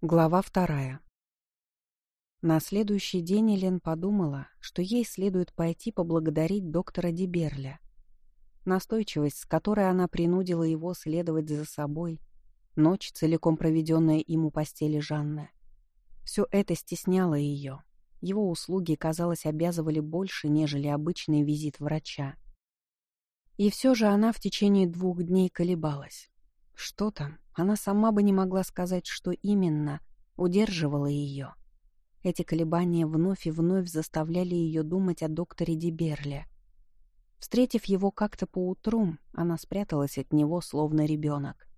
Глава вторая. На следующий день Элен подумала, что ей следует пойти поблагодарить доктора Деберля. Настойчивость, с которой она принудила его следовать за собой, ночь, целиком проведенная им у постели Жанны. Все это стесняло ее. Его услуги, казалось, обязывали больше, нежели обычный визит врача. И все же она в течение двух дней колебалась. Что там, она сама бы не могла сказать, что именно удерживало ее. Эти колебания вновь и вновь заставляли ее думать о докторе Деберле. Встретив его как-то поутру, она спряталась от него, словно ребенок.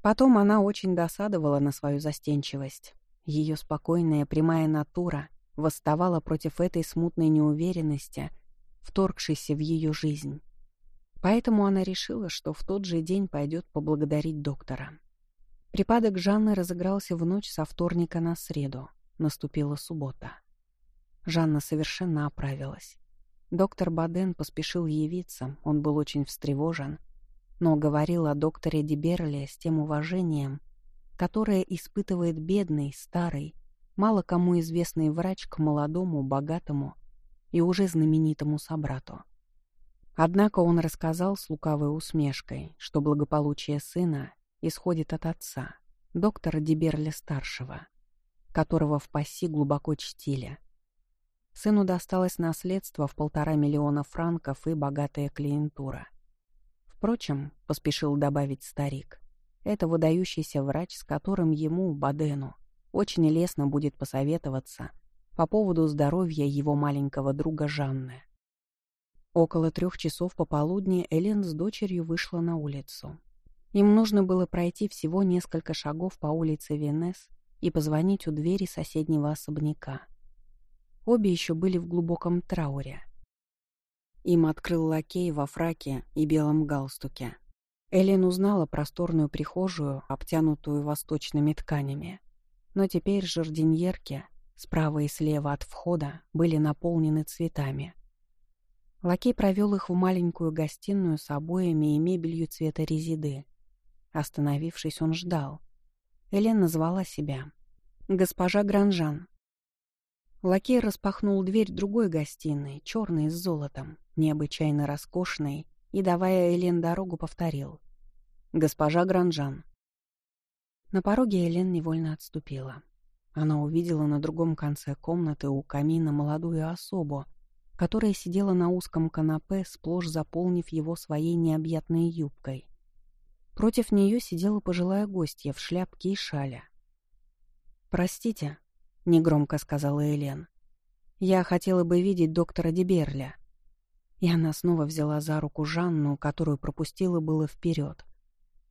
Потом она очень досадовала на свою застенчивость. Ее спокойная прямая натура восставала против этой смутной неуверенности, вторгшейся в ее жизнь. Поэтому она решила, что в тот же день пойдет поблагодарить доктора. Припадок Жанны разыгрался в ночь со вторника на среду. Наступила суббота. Жанна совершенно оправилась. Доктор Баден поспешил явиться, он был очень встревожен, но говорил о докторе Деберле с тем уважением, которое испытывает бедный, старый, мало кому известный врач к молодому, богатому и уже знаменитому собрату. Однако он рассказал с лукавой усмешкой, что благополучие сына исходит от отца, доктора Деберля-старшего, которого в пасси глубоко чтили. Сыну досталось наследство в полтора миллиона франков и богатая клиентура. Впрочем, поспешил добавить старик, это выдающийся врач, с которым ему, Бадену, очень лестно будет посоветоваться по поводу здоровья его маленького друга Жанны. Около трех часов пополудни Элен с дочерью вышла на улицу. Им нужно было пройти всего несколько шагов по улице Венес и позвонить у двери соседнего особняка. Обе еще были в глубоком трауре. Им открыл лакей во фраке и белом галстуке. Элен узнала просторную прихожую, обтянутую восточными тканями. Но теперь жардиньерки справа и слева от входа были наполнены цветами. Лакей провел их в маленькую гостиную с обоями и мебелью цвета резиды. Остановившись, он ждал. Элен назвала себя. «Госпожа Гранжан». Лакей распахнул дверь другой гостиной, черной с золотом, необычайно роскошной, и, давая Элен дорогу, повторил. «Госпожа Гранжан». На пороге Элен невольно отступила. Она увидела на другом конце комнаты у камина молодую особу, которая сидела на узком канапе, сплошь заполнив его своей необъятной юбкой. Против нее сидела пожилая гостья в шляпке и шале. «Простите», — негромко сказала Элен. «Я хотела бы видеть доктора Деберля». И она снова взяла за руку Жанну, которую пропустила было вперед.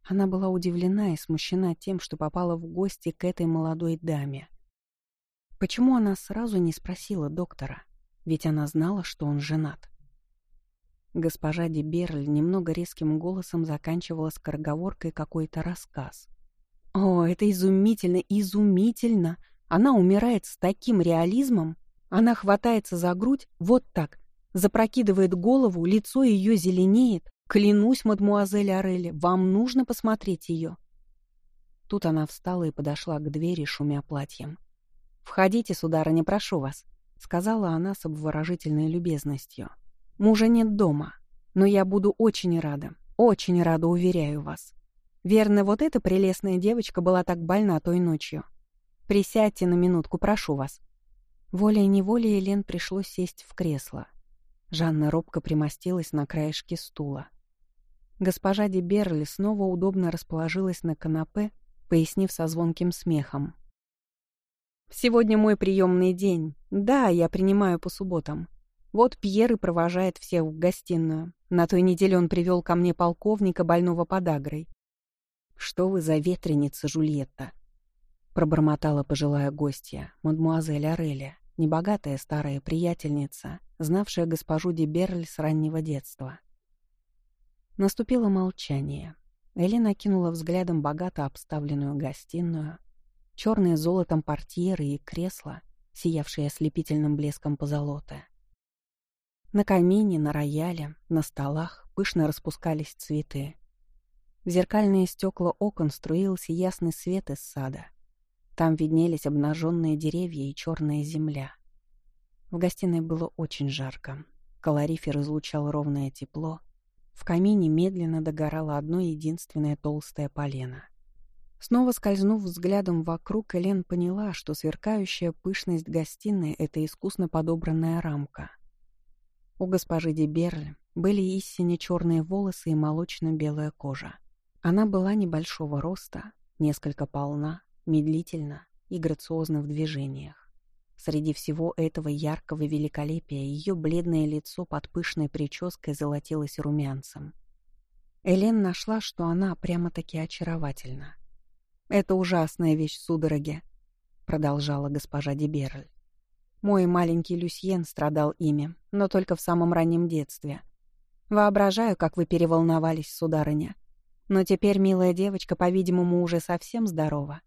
Она была удивлена и смущена тем, что попала в гости к этой молодой даме. Почему она сразу не спросила доктора? Ведь она знала, что он женат. Госпожа Деберль немного резким голосом заканчивала скороговоркой какой-то рассказ. «О, это изумительно, изумительно! Она умирает с таким реализмом! Она хватается за грудь вот так, запрокидывает голову, лицо ее зеленеет. Клянусь, мадмуазель Орелли, вам нужно посмотреть ее!» Тут она встала и подошла к двери, шумя платьем. «Входите, сударыня, прошу вас», — сказала она с обворожительной любезностью. Мужа нет дома, но я буду очень рада, очень рада, уверяю вас. Верно, вот эта прелестная девочка была так больна той ночью. Присядьте на минутку, прошу вас». Волей-неволей Елен пришлось сесть в кресло. Жанна робко примостилась на краешке стула. Госпожа Де Берли снова удобно расположилась на канапе, пояснив со звонким смехом. «Сегодня мой приемный день. Да, я принимаю по субботам. Вот Пьер и провожает всех в гостиную. На той неделе он привел ко мне полковника, больного подагрой. «Что вы за ветреница, Жульетта?» Пробормотала пожилая гостья, мадмуазель Ореля, небогатая старая приятельница, знавшая госпожу де Берль с раннего детства. Наступило молчание. Элена кинула взглядом богато обставленную гостиную, черные золотом портьеры и кресла, сиявшие ослепительным блеском позолота. На камине, на рояле, на столах пышно распускались цветы. В зеркальные стекла окон струился ясный свет из сада. Там виднелись обнаженные деревья и черная земля. В гостиной было очень жарко. Калорифер излучал ровное тепло. В камине медленно догорало одно единственное толстое полено. Снова скользнув взглядом вокруг, Элен поняла, что сверкающая пышность гостиной — это искусно подобранная рамка. У госпожи Деберль были истинно черные волосы и молочно-белая кожа. Она была небольшого роста, несколько полна, медлительна и грациозна в движениях. Среди всего этого яркого великолепия ее бледное лицо под пышной прической золотилось румянцем. Элен нашла, что она прямо-таки очаровательна. «Это ужасная вещь, судороги», — продолжала госпожа Деберль. «Мой маленький Люсьен страдал ими, но только в самом раннем детстве. Воображаю, как вы переволновались, сударыня. Но теперь милая девочка, по-видимому, уже совсем здорова».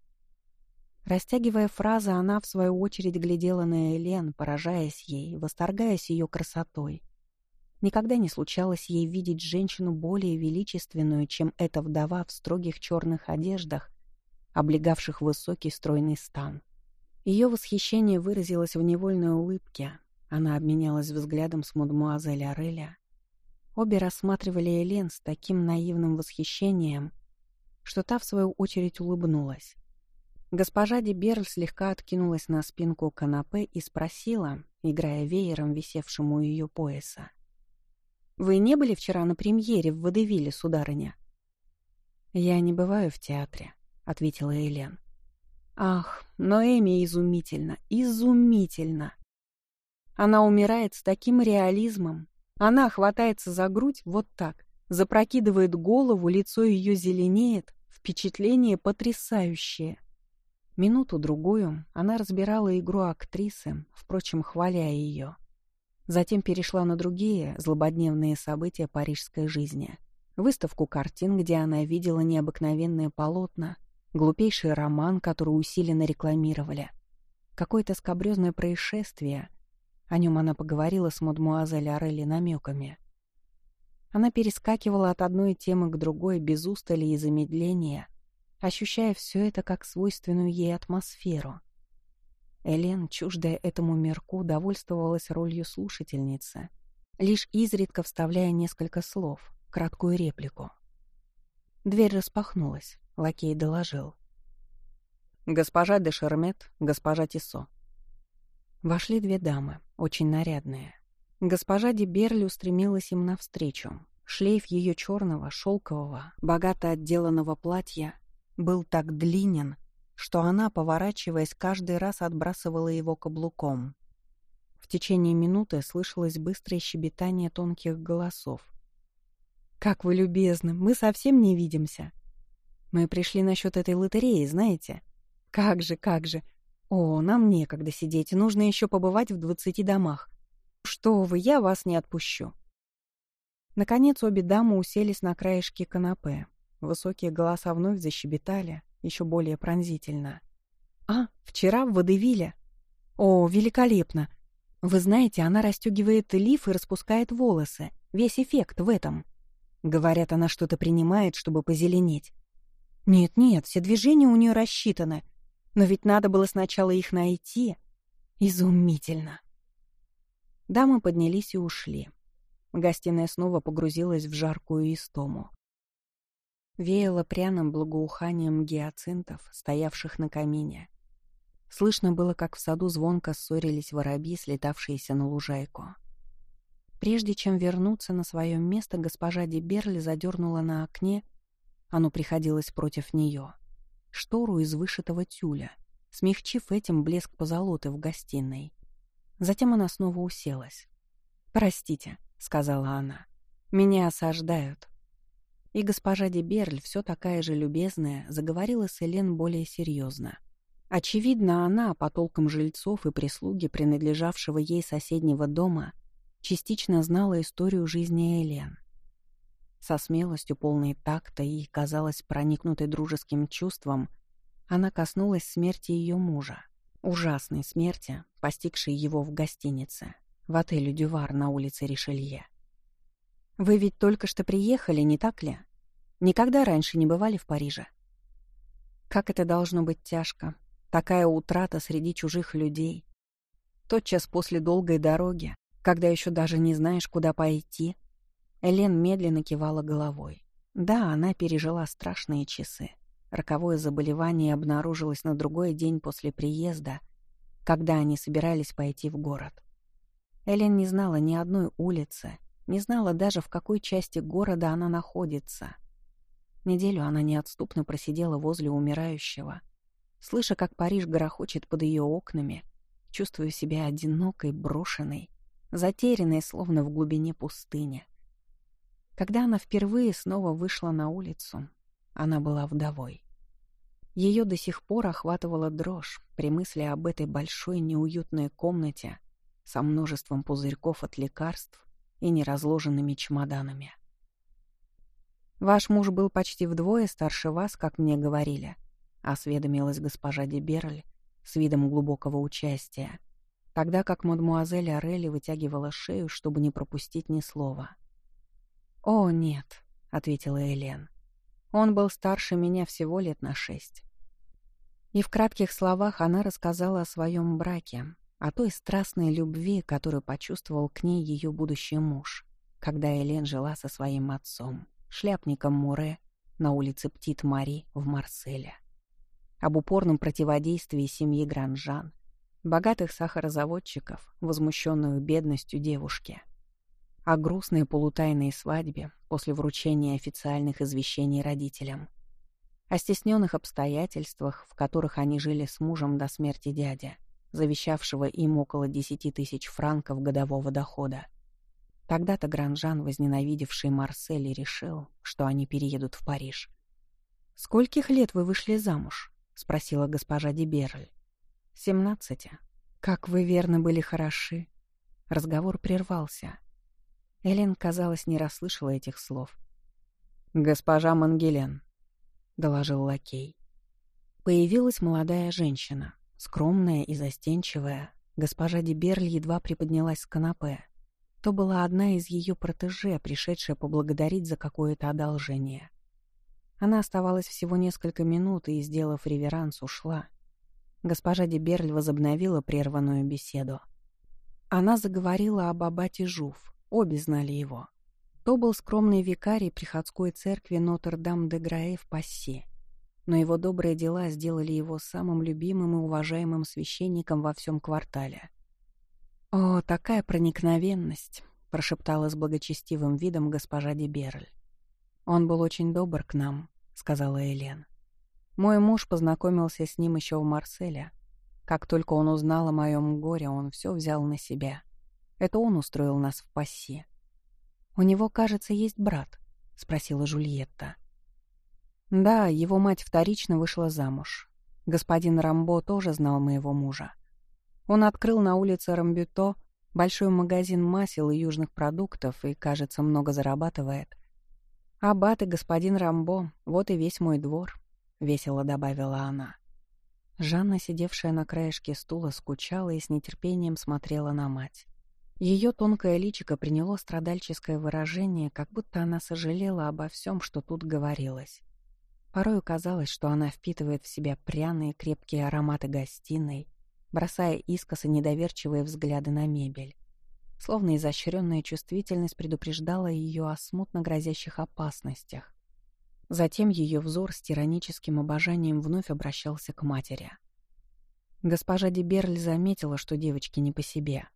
Растягивая фразы, она, в свою очередь, глядела на Элен, поражаясь ей, восторгаясь ее красотой. Никогда не случалось ей видеть женщину более величественную, чем эта вдова в строгих черных одеждах облегавших высокий стройный стан. Ее восхищение выразилось в невольной улыбке. Она обменялась взглядом с мадмуазель Ореля. Обе рассматривали Элен с таким наивным восхищением, что та, в свою очередь, улыбнулась. Госпожа Деберль слегка откинулась на спинку канапе и спросила, играя веером, висевшим у ее пояса. «Вы не были вчера на премьере в Водевиле, сударыня?» «Я не бываю в театре», — ответила Элен. «Ах, но Эми изумительно, изумительно! Она умирает с таким реализмом. Она хватается за грудь вот так, запрокидывает голову, лицо ее зеленеет, впечатление потрясающее». Минуту-другую она разбирала игру актрисы, впрочем, хваля ее. Затем перешла на другие злободневные события парижской жизни. Выставку картин, где она видела необыкновенные полотна, глупейший роман, который усиленно рекламировали, какое-то скобрезное происшествие. О нем она поговорила с мадмуазель Орелли намеками. Она перескакивала от одной темы к другой без устали и замедления, ощущая все это как свойственную ей атмосферу. Элен, чуждая этому мирку, довольствовалась ролью слушательницы, лишь изредка вставляя несколько слов, краткую реплику. Дверь распахнулась. Лакей доложил. «Госпожа де Шермет, госпожа Тисо». Вошли две дамы, очень нарядные. Госпожа де Берли устремилась им навстречу. Шлейф ее черного, шелкового, богато отделанного платья был так длинен, что она, поворачиваясь, каждый раз отбрасывала его каблуком. В течение минуты слышалось быстрое щебетание тонких голосов. «Как вы любезны! Мы совсем не видимся!» Мы пришли насчет этой лотереи, знаете? Как же, как же. О, нам некогда сидеть, нужно еще побывать в двадцати домах. Что вы, я вас не отпущу. Наконец обе дамы уселись на краешке канапе. Высокие голоса вновь защебетали, еще более пронзительно. «А, вчера в Водевиле. О, великолепно! Вы знаете, она расстегивает лиф и распускает волосы. Весь эффект в этом. Говорят, она что-то принимает, чтобы позеленеть. Нет-нет, все движения у нее рассчитаны. Но ведь надо было сначала их найти. Изумительно. Дамы поднялись и ушли. Гостиная снова погрузилась в жаркую истому. Веяло пряным благоуханием гиацинтов, стоявших на камине. Слышно было, как в саду звонко ссорились воробьи, слетавшиеся на лужайку. Прежде чем вернуться на свое место, госпожа Деберли задернула на окне оно приходилось против нее. Штору из вышитого тюля, смягчив этим блеск позолоты в гостиной. Затем она снова уселась. «Простите», — сказала она, — «меня осаждают». И госпожа Деберль, все такая же любезная, заговорила с Элен более серьезно. Очевидно, она, по толкам жильцов и прислуги, принадлежавшего ей соседнего дома, частично знала историю жизни Элен. Со смелостью, полной такта и, казалось, проникнутой дружеским чувством, она коснулась смерти ее мужа. Ужасной смерти, постигшей его в гостинице, в отеле «Дювар» на улице Ришелье. «Вы ведь только что приехали, не так ли? Никогда раньше не бывали в Париже?» Как это должно быть тяжко, Такая утрата среди чужих людей. Тотчас после долгой дороги, когда еще даже не знаешь, куда пойти, Элен медленно кивала головой. Да, она пережила страшные часы. Роковое заболевание обнаружилось на другой день после приезда, когда они собирались пойти в город. Элен не знала ни одной улицы, не знала даже, в какой части города она находится. Неделю она неотступно просидела возле умирающего — слыша, как Париж грохочет под ее окнами, чувствуя себя одинокой, брошенной, затерянной, словно в глубине пустыни. Когда она впервые снова вышла на улицу, она была вдовой. Ее до сих пор охватывала дрожь при мысли об этой большой неуютной комнате со множеством пузырьков от лекарств и неразложенными чемоданами. «Ваш муж был почти вдвое старше вас, как мне говорили», осведомилась госпожа Деберль с видом глубокого участия, тогда как мадмуазель Орелли вытягивала шею, чтобы не пропустить ни слова. «О, нет», — ответила Элен. «Он был старше меня всего лет на шесть». И в кратких словах она рассказала о своем браке, о той страстной любви, которую почувствовал к ней ее будущий муж, когда Элен жила со своим отцом, шляпником Муре, на улице Птит-Мари в Марселе об упорном противодействии семьи Гранжан, богатых сахарозаводчиков, возмущенную бедностью девушки, о грустной полутайной свадьбе после вручения официальных извещений родителям, о стесненных обстоятельствах, в которых они жили с мужем до смерти дяди, завещавшего им около десяти тысяч франков годового дохода. Тогда-то Гранжан, возненавидевший Марсель, решил, что они переедут в Париж. «Скольких лет вы вышли замуж?» — спросила госпожа Деберль. «Семнадцати. Как вы верно были хороши». Разговор прервался. Элен, казалось, не расслышала этих слов. «Госпожа Мангелен», — доложил лакей. Появилась молодая женщина, скромная и застенчивая. Госпожа Деберль едва приподнялась с канапе. То была одна из ее протеже, пришедшая поблагодарить за какое-то одолжение. Она оставалась всего несколько минут и, сделав реверанс, ушла. Госпожа Деберль возобновила прерванную беседу. Она заговорила об аббате Жуф, обе знали его. То был скромный викарий приходской церкви Нотр-Дам-де-Граэ в Пасси. Но его добрые дела сделали его самым любимым и уважаемым священником во всем квартале. «О, такая проникновенность!» — прошептала с благочестивым видом госпожа Деберль. «Он был очень добр к нам», — сказала Элен. «Мой муж познакомился с ним еще в Марселе. Как только он узнал о моем горе, он все взял на себя. Это он устроил нас в пассе». «У него, кажется, есть брат?» — спросила Жульетта. «Да, его мать вторично вышла замуж. Господин Рамбо тоже знал моего мужа. Он открыл на улице Рамбюто большой магазин масел и южных продуктов и, кажется, много зарабатывает. «Аббат и господин Рамбо, вот и весь мой двор», — весело добавила она. Жанна, сидевшая на краешке стула, скучала и с нетерпением смотрела на мать. Ее тонкое личико приняло страдальческое выражение, как будто она сожалела обо всем, что тут говорилось. Порою казалось, что она впитывает в себя пряные крепкие ароматы гостиной, бросая искоса недоверчивые взгляды на мебель. Словно изощренная чувствительность предупреждала ее о смутно грозящих опасностях. Затем ее взор с тираническим обожанием вновь обращался к матери. Госпожа Деберль заметила, что девочке не по себе.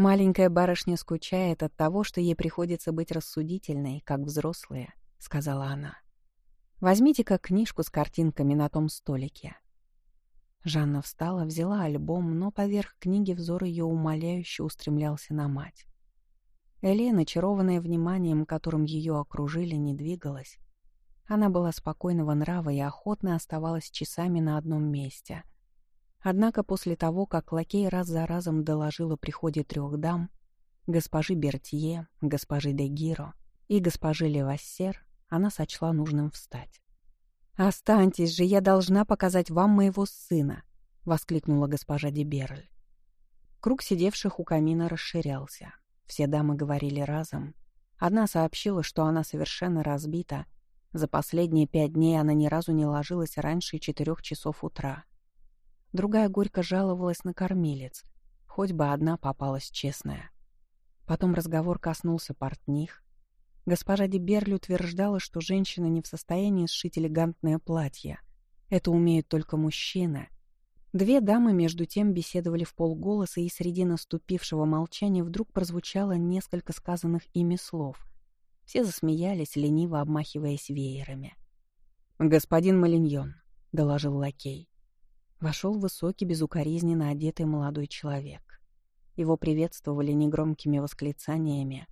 «Маленькая барышня скучает от того, что ей приходится быть рассудительной, как взрослые», — сказала она. «Возьмите-ка книжку с картинками на том столике. Жанна встала, взяла альбом, но поверх книги взор ее умоляюще устремлялся на мать. Элена, очарованная вниманием, которым ее окружили, не двигалась. Она была спокойного нрава и охотно оставалась часами на одном месте. Однако после того, как лакей раз за разом доложил о приходе трех дам, госпожи Бертье, госпожи де Гиро и госпожи Левассер, она сочла нужным встать. «Останьтесь же, я должна показать вам моего сына!» — воскликнула госпожа Деберль. Круг сидевших у камина расширялся. Все дамы говорили разом. Одна сообщила, что она совершенно разбита. За последние пять дней она ни разу не ложилась раньше четырех часов утра. Другая горько жаловалась на кормилец. Хоть бы одна попалась честная. Потом разговор коснулся портних. Госпожа Деберль утверждала, что женщина не в состоянии сшить элегантное платье. Это умеют только мужчины. Две дамы между тем беседовали в полголоса, и среди наступившего молчания вдруг прозвучало несколько сказанных ими слов. Все засмеялись, лениво обмахиваясь веерами. «Господин Малиньон», — доложил лакей. Вошел высокий, безукоризненно одетый молодой человек. Его приветствовали негромкими восклицаниями.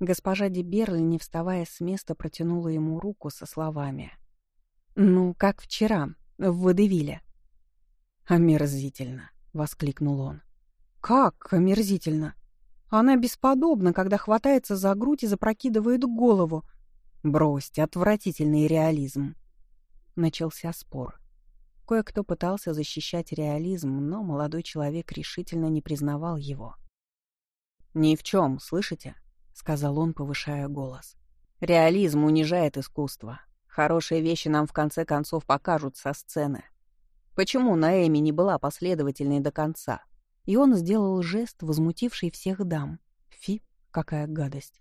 Госпожа Деберль, не вставая с места, протянула ему руку со словами. «Ну, как вчера, в Водевиле». «Омерзительно», — воскликнул он. «Как омерзительно? Она бесподобна, когда хватается за грудь и запрокидывает голову. Бросьте, отвратительный реализм». Начался спор. Кое-кто пытался защищать реализм, но молодой человек решительно не признавал его. «Ни в чем, слышите?» — сказал он, повышая голос. «Реализм унижает искусство. Хорошие вещи нам в конце концов покажут со сцены. Почему Наэми не была последовательной до конца?» И он сделал жест, возмутивший всех дам. Фи, какая гадость.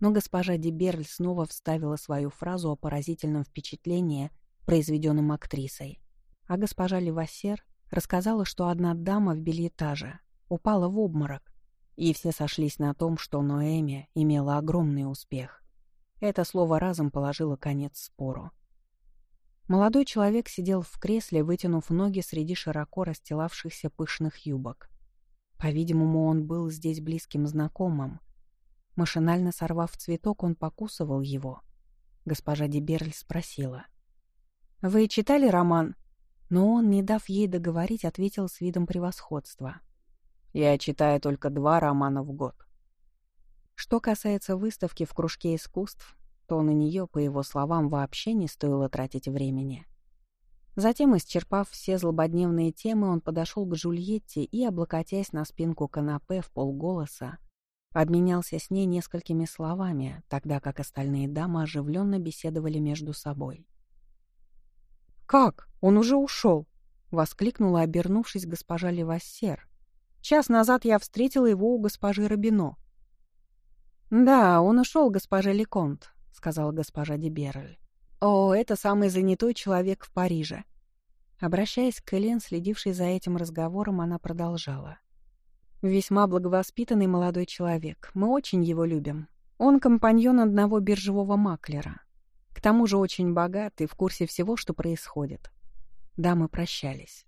Но госпожа Деберль снова вставила свою фразу о поразительном впечатлении, произведенном актрисой. А госпожа Левассер рассказала, что одна дама в бельетаже упала в обморок, и все сошлись на том, что Ноэми имела огромный успех. Это слово разом положило конец спору. Молодой человек сидел в кресле, вытянув ноги среди широко расстилавшихся пышных юбок. По-видимому, он был здесь близким знакомым. Машинально сорвав цветок, он покусывал его. Госпожа Деберль спросила. «Вы читали роман но он, не дав ей договорить, ответил с видом превосходства. «Я читаю только два романа в год». Что касается выставки в кружке искусств, то на нее, по его словам, вообще не стоило тратить времени. Затем, исчерпав все злободневные темы, он подошел к Джульетте и, облокотясь на спинку канапе в полголоса, обменялся с ней несколькими словами, тогда как остальные дамы оживленно беседовали между собой. «Как? Он уже ушел!» — воскликнула, обернувшись госпожа Левассер. «Час назад я встретила его у госпожи Робино». «Да, он ушел, госпожа Леконт», — сказала госпожа Деберль. «О, это самый занятой человек в Париже». Обращаясь к Элен, следившей за этим разговором, она продолжала. «Весьма благовоспитанный молодой человек. Мы очень его любим. Он компаньон одного биржевого маклера. К тому же очень богат и в курсе всего, что происходит. Дамы прощались.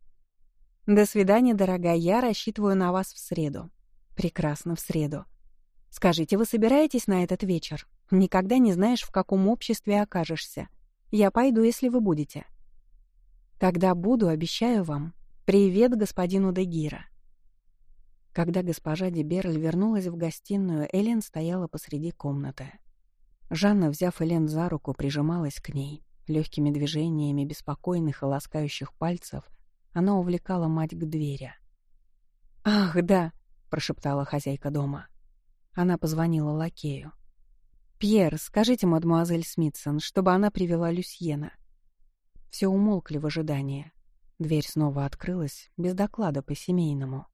«До свидания, дорогая, я рассчитываю на вас в среду». «Прекрасно, в среду». «Скажите, вы собираетесь на этот вечер? Никогда не знаешь, в каком обществе окажешься. Я пойду, если вы будете». «Тогда буду, обещаю вам. Привет господину Дегира». Когда госпожа Деберль вернулась в гостиную, Элен стояла посреди комнаты. Жанна, взяв Элен за руку, прижималась к ней. Легкими движениями беспокойных и ласкающих пальцев она увлекала мать к двери. «Ах, да!» — прошептала хозяйка дома. Она позвонила лакею. «Пьер, скажите мадемуазель Смитсон, чтобы она привела Люсьена». Все умолкли в ожидании. Дверь снова открылась, без доклада по-семейному.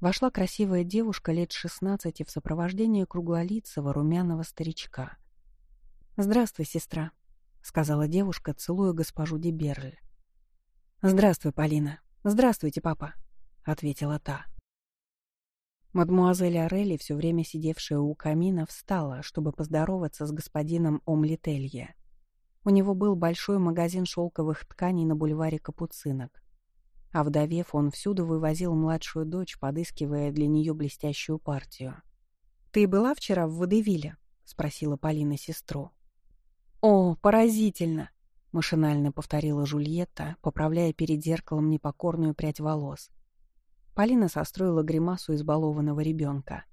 Вошла красивая девушка лет шестнадцати в сопровождении круглолицего румяного старичка. «Здравствуй, сестра», — сказала девушка, целуя госпожу Деберль. «Здравствуй, Полина. Здравствуйте, папа», — ответила та. Мадмуазель Орелли, все время сидевшая у камина, встала, чтобы поздороваться с господином Омлетелье. У него был большой магазин шелковых тканей на бульваре Капуцинок. А вдовев, он всюду вывозил младшую дочь, подыскивая для нее блестящую партию. «Ты была вчера в Водевиле?» — спросила Полина сестру. «О, поразительно!» — машинально повторила Жульетта, поправляя перед зеркалом непокорную прядь волос. Полина состроила гримасу избалованного ребенка.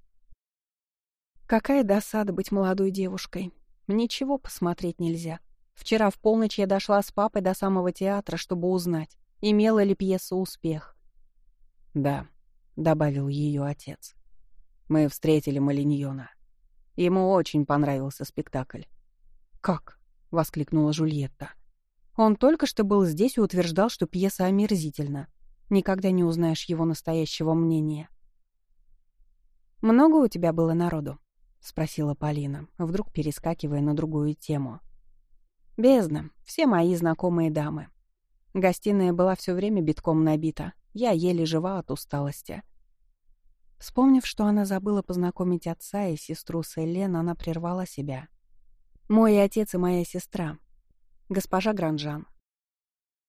«Какая досада быть молодой девушкой. Ничего посмотреть нельзя. Вчера в полночь я дошла с папой до самого театра, чтобы узнать, имела ли пьеса успех». «Да», — добавил ее отец. «Мы встретили Малиньона. Ему очень понравился спектакль». «Как?» — воскликнула Жульетта. «Он только что был здесь и утверждал, что пьеса омерзительна. Никогда не узнаешь его настоящего мнения. «Много у тебя было народу?» — спросила Полина, вдруг перескакивая на другую тему. «Бездна. Все мои знакомые дамы. Гостиная была все время битком набита. Я еле жива от усталости». Вспомнив, что она забыла познакомить отца и сестру с Элен, она прервала себя. «Мой отец и моя сестра. Госпожа Гранжан».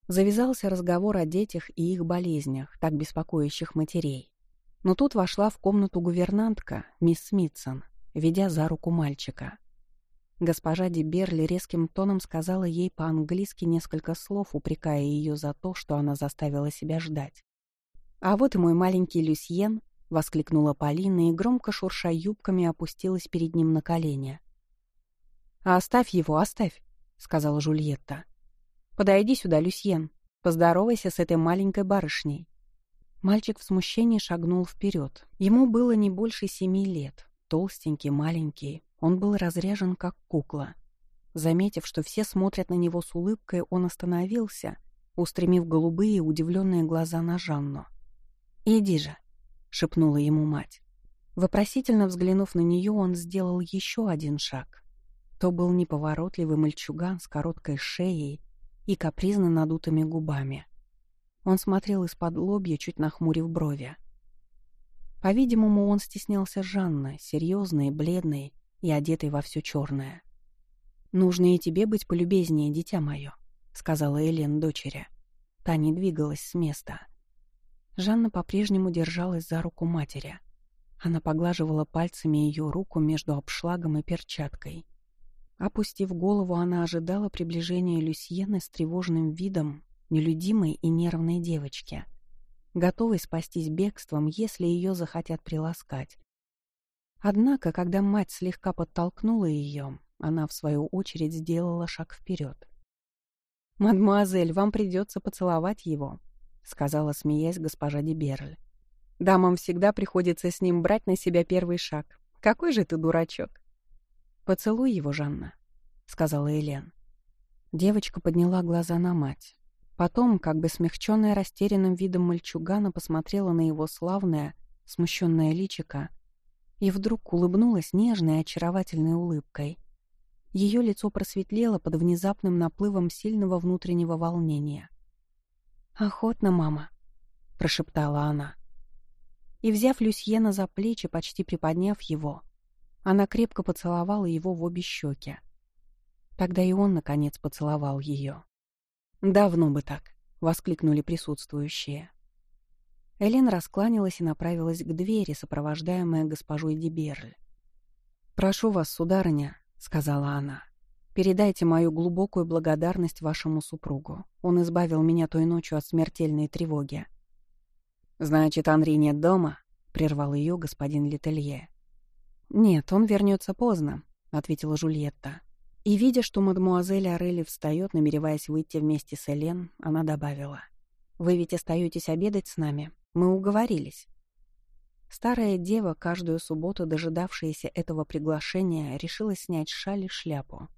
Завязался разговор о детях и их болезнях, так беспокоящих матерей. Но тут вошла в комнату гувернантка, мисс Смитсон, ведя за руку мальчика. Госпожа Деберли резким тоном сказала ей по-английски несколько слов, упрекая ее за то, что она заставила себя ждать. «А вот и мой маленький Люсьен», — воскликнула Полина и, громко шурша юбками, опустилась перед ним на колени. «Оставь его, оставь», — сказала Жульетта. «Подойди сюда, Люсьен. Поздоровайся с этой маленькой барышней. Мальчик в смущении шагнул вперед. Ему было не больше семи лет. Толстенький, маленький. Он был разряжен, как кукла. Заметив, что все смотрят на него с улыбкой, он остановился, устремив голубые удивленные глаза на Жанну. «Иди же», — шепнула ему мать. Вопросительно взглянув на нее, он сделал еще один шаг. То был неповоротливый мальчуган с короткой шеей и капризно надутыми губами. Он смотрел из-под лобья, чуть нахмурив брови. По-видимому, он стеснялся Жанны, серьезной, бледной и одетой во все черное. «Нужно и тебе быть полюбезнее, дитя мое», — сказала Элен дочери. Та не двигалась с места. Жанна по-прежнему держалась за руку матери. Она поглаживала пальцами ее руку между обшлагом и перчаткой. Опустив голову, она ожидала приближения Люсьены с тревожным видом нелюдимой и нервной девочке, готовой спастись бегством, если ее захотят приласкать. Однако, когда мать слегка подтолкнула ее, она, в свою очередь, сделала шаг вперед. «Мадемуазель, вам придется поцеловать его», — сказала, смеясь госпожа Деберль. «Дамам всегда приходится с ним брать на себя первый шаг. Какой же ты дурачок!» «Поцелуй его, Жанна», — сказала Элен. Девочка подняла глаза на мать. Потом, как бы смягченная растерянным видом мальчугана, посмотрела на его славное, смущенное личико и вдруг улыбнулась нежной, очаровательной улыбкой. Ее лицо просветлело под внезапным наплывом сильного внутреннего волнения. «Охотно, мама», — прошептала она. И, взяв Люсьена за плечи, почти приподняв его, она крепко поцеловала его в обе щеки. Тогда и он, наконец, поцеловал ее. «Давно бы так», — воскликнули присутствующие. Элен раскланялась и направилась к двери, сопровождаемая госпожой Деберль. «Прошу вас, сударыня», — сказала она, — «передайте мою глубокую благодарность вашему супругу. Он избавил меня той ночью от смертельной тревоги». «Значит, Анри нет дома?» — прервал ее господин Летелье. «Нет, он вернется поздно», — ответила Жульетта. И, видя, что мадемуазель Орели встает, намереваясь выйти вместе с Элен, она добавила. «Вы ведь остаетесь обедать с нами? Мы уговорились». Старая дева, каждую субботу дожидавшаяся этого приглашения, решила снять шаль и шляпу.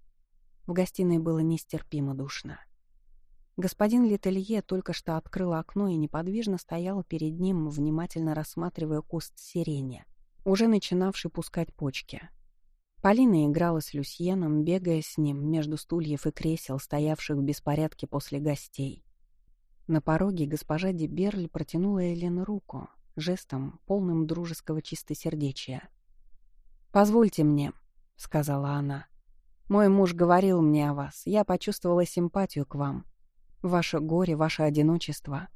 В гостиной было нестерпимо душно. Господин Летелье только что открыл окно и неподвижно стоял перед ним, внимательно рассматривая куст сирени, уже начинавший пускать почки — Полина играла с Люсьеном, бегая с ним между стульев и кресел, стоявших в беспорядке после гостей. На пороге госпожа Деберль протянула Элен руку, жестом, полным дружеского чистосердечия. «Позвольте мне», — сказала она. «Мой муж говорил мне о вас. Я почувствовала симпатию к вам. Ваше горе, ваше одиночество.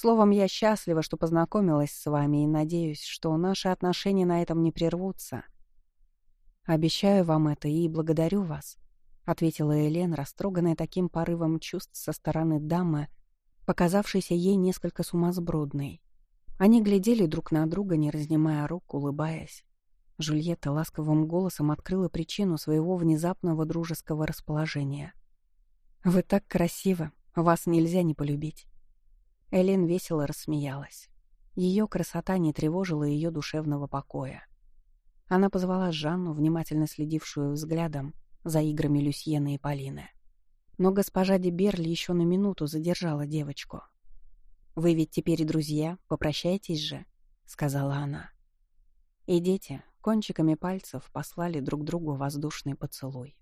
Словом, я счастлива, что познакомилась с вами и надеюсь, что наши отношения на этом не прервутся». «Обещаю вам это и благодарю вас», — ответила Элен, растроганная таким порывом чувств со стороны дамы, показавшейся ей несколько сумасбродной. Они глядели друг на друга, не разнимая рук, улыбаясь. Жульетта ласковым голосом открыла причину своего внезапного дружеского расположения. «Вы так красивы, вас нельзя не полюбить». Элен весело рассмеялась. Ее красота не тревожила ее душевного покоя. Она позвала Жанну, внимательно следившую взглядом за играми Люсьены и Полины. Но госпожа Деберль еще на минуту задержала девочку. «Вы ведь теперь друзья, попрощайтесь же», — сказала она. И дети кончиками пальцев послали друг другу воздушный поцелуй.